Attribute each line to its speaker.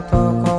Speaker 1: kata-kata